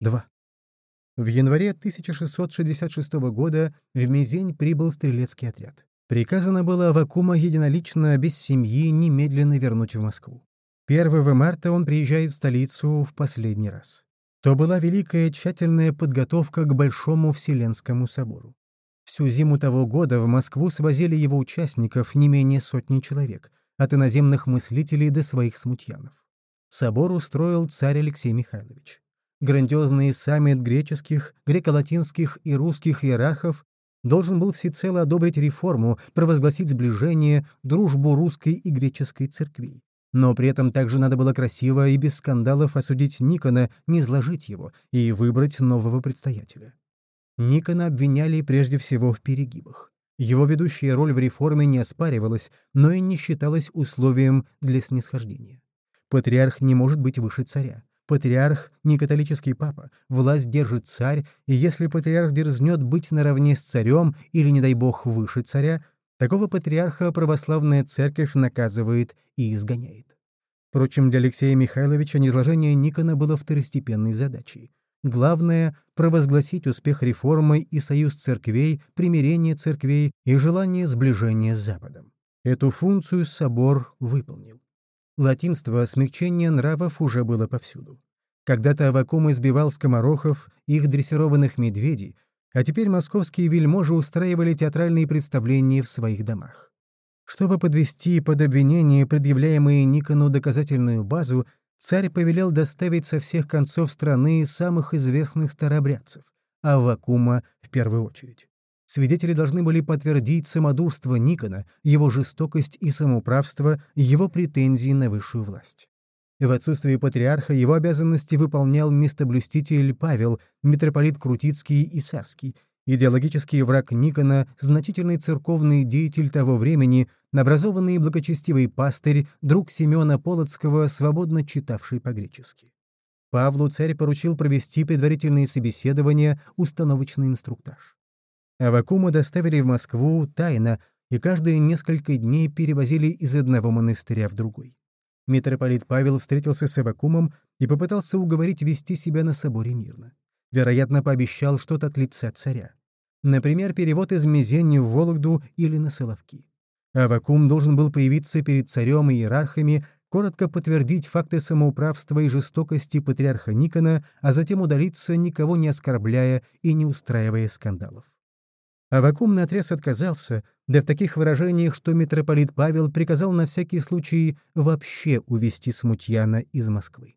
2. В январе 1666 года в Мизень прибыл стрелецкий отряд. Приказано было Авакума единолично, без семьи, немедленно вернуть в Москву. 1 марта он приезжает в столицу в последний раз. То была великая тщательная подготовка к Большому Вселенскому собору. Всю зиму того года в Москву свозили его участников не менее сотни человек, от иноземных мыслителей до своих смутьянов. Собор устроил царь Алексей Михайлович. Грандиозный саммит греческих, греко-латинских и русских иерархов должен был всецело одобрить реформу, провозгласить сближение, дружбу русской и греческой церквей. Но при этом также надо было красиво и без скандалов осудить Никона, не изложить его и выбрать нового предстоятеля. Никона обвиняли прежде всего в перегибах. Его ведущая роль в реформе не оспаривалась, но и не считалась условием для снисхождения. Патриарх не может быть выше царя. Патриарх — не католический папа, власть держит царь, и если патриарх дерзнет быть наравне с царем или, не дай бог, выше царя, такого патриарха православная церковь наказывает и изгоняет. Впрочем, для Алексея Михайловича низложение Никона было второстепенной задачей. Главное — провозгласить успех реформы и союз церквей, примирение церквей и желание сближения с Западом. Эту функцию собор выполнил. Латинство, смягчение нравов уже было повсюду. Когда-то Авакум избивал скоморохов, их дрессированных медведей, а теперь московские вельможи устраивали театральные представления в своих домах. Чтобы подвести под обвинение предъявляемые Никону доказательную базу, царь повелел доставить со всех концов страны самых известных старобрядцев, а Авакума в первую очередь. Свидетели должны были подтвердить самодурство Никона, его жестокость и самоуправство, его претензии на высшую власть. В отсутствие патриарха его обязанности выполнял местоблюститель Павел, митрополит Крутицкий и Сарский, идеологический враг Никона, значительный церковный деятель того времени, образованный и благочестивый пастырь, друг Семена Полоцкого, свободно читавший по-гречески. Павлу царь поручил провести предварительные собеседования, установочный инструктаж. Авакума доставили в Москву тайно и каждые несколько дней перевозили из одного монастыря в другой. Митрополит Павел встретился с Авакумом и попытался уговорить вести себя на соборе мирно. Вероятно, пообещал что-то от лица царя. Например, перевод из Мизени в Вологду или на Соловки. Авакум должен был появиться перед царем и иерархами, коротко подтвердить факты самоуправства и жестокости патриарха Никона, а затем удалиться, никого не оскорбляя и не устраивая скандалов. Авакум наотрез отказался, да в таких выражениях, что митрополит Павел приказал на всякий случай вообще увести смутьяна из Москвы.